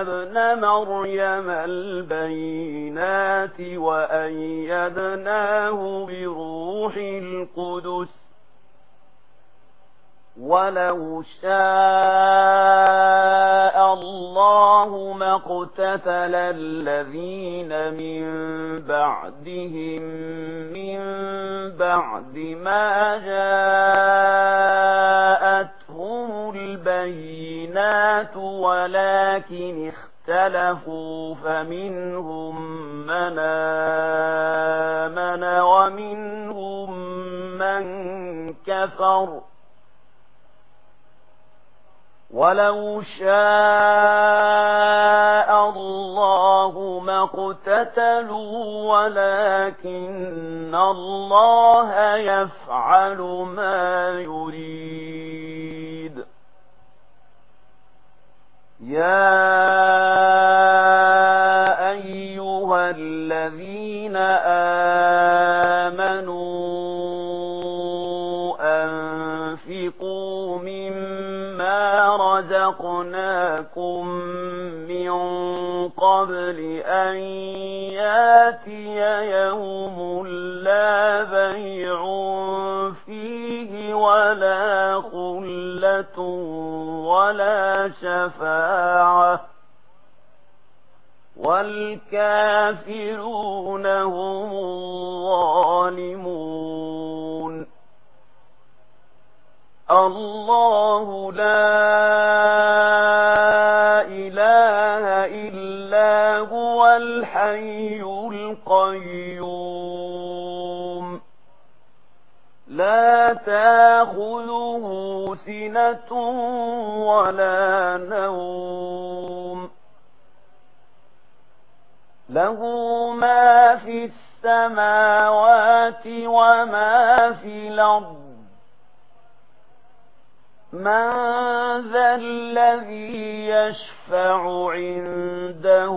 ابن مريم البينات وأيدناه بروح القدس ولو شاء الله ما اقتتل الذين من بعدهم من بعد ما جاءوا السَّمَاوَاتُ وَلَكِنِ اخْتَلَفُوا فَمِنْهُمْ مَنْ آمَنَ وَمِنْهُمْ مَنْ كَفَرَ وَلَوْ شَاءَ اللَّهُ مَا اقْتَتَلُوا وَلَكِنَّ اللَّهَ يَفْعَلُ مَا يُرِيدُ يا أيها الذين آمنوا أنفقوا مما رزقناكم من قبل أن ياتي يوم لا بيع فيه ولا خلة ولا شفاعة والكافرون هم الظالمون الله لا إله إلا هو الحي القيوم لا تأخذه سِنَةٌ وَلَا نَوْمٌ لَهُ مَا فِي السَّمَاوَاتِ وَمَا فِي الْأَرْضِ من ذا الذي يشفع عنده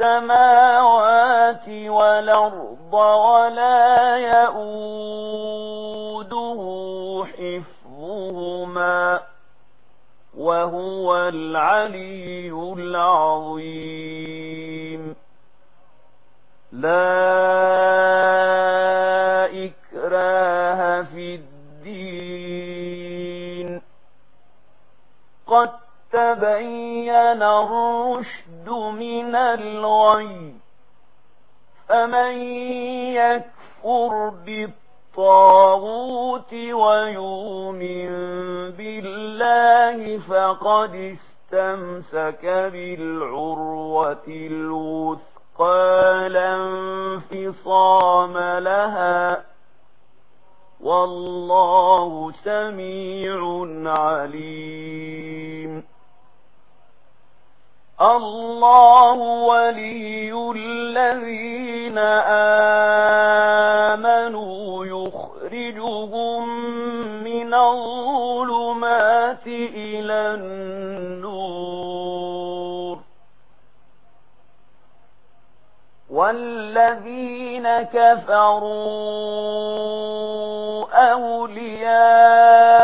السماوات والأرض ولا يؤده حفظهما وهو العلي العظيم لا الطاغوت ويؤمن بالله فقد استمسك بالعروة الوثقى لا انفصام لها والله سميع عليم. الله ولي الذين آمنوا والذين كفروا أولياء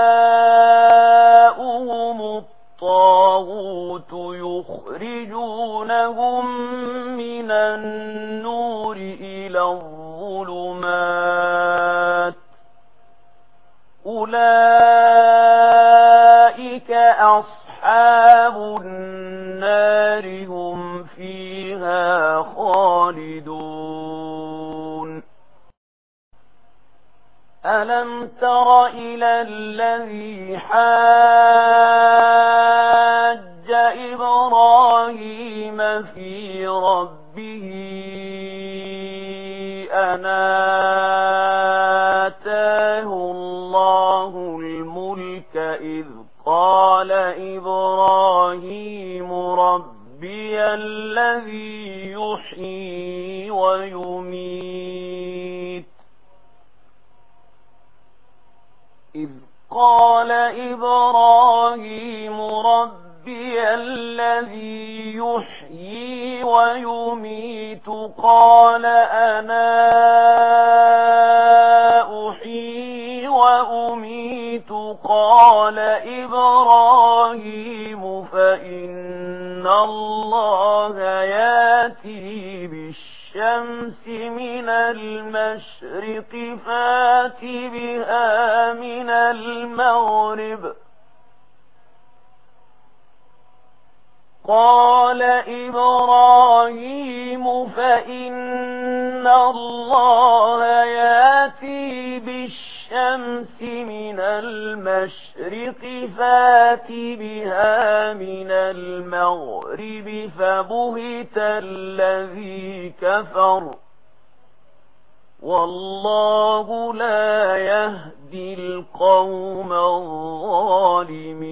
حاج إبراهيم في ربه أنا آتاه الله الملك إذ قال إبراهيم ربي الذي يحيي ويميت قال إبراهيم ربي الذي يحيي ويميت قال أنا أحيي وأميت قال إبراهيم فإن الله ياتي الشمس من المشرق فات بها من المغرب. قال إبراهيم فإن الله الشمس من المشرق فات بها من المغرب فبهت الذي كفر والله لا يهدي القوم الظالمين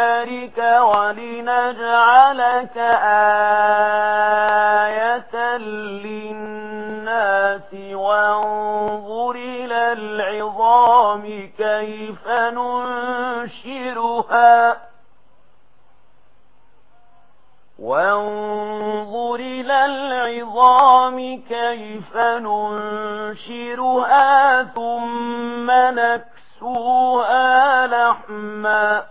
بشرك ولنجعلك آية للناس وانظر إلى العظام كيف ننشرها وانظر إلى العظام كيف ننشرها ثم نكسوها لحماً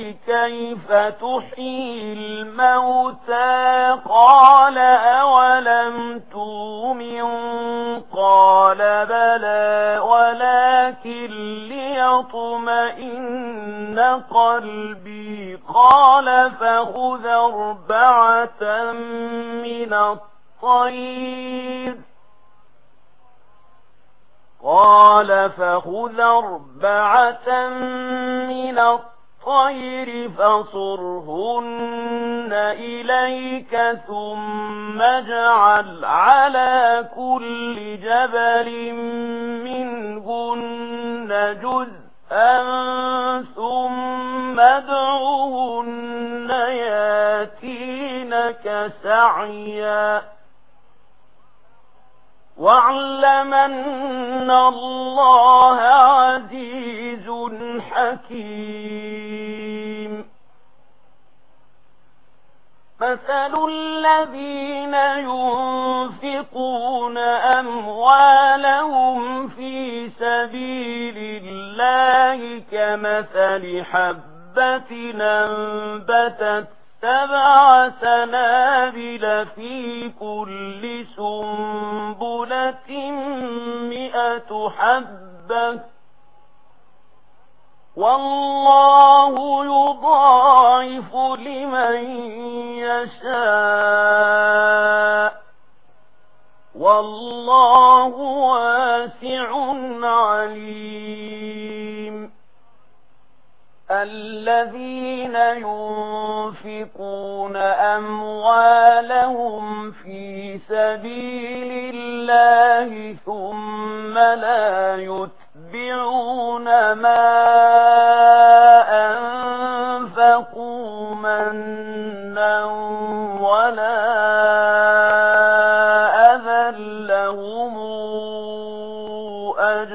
كيف تحيي الموتى قال أولم تؤمن قال بلى ولكن ليطمئن قلبي قال فخذ أربعة من الطير قال فخذ أربعة من الطير خير فصرهن إليك ثم اجعل على كل جبل منهن جزءا ثم ادعوهن ياتينك سعيا. واعلمن الله عزيز حكيم. مثل الذين ينفقون أموالهم في سبيل الله كمثل حبة ننبتت سبع سنابل في كل سنبلة مئة حبة والله يؤمن والله واسع عليم. الذين ينفقون أموالهم في سبيل الله ثم لا يتبعون ما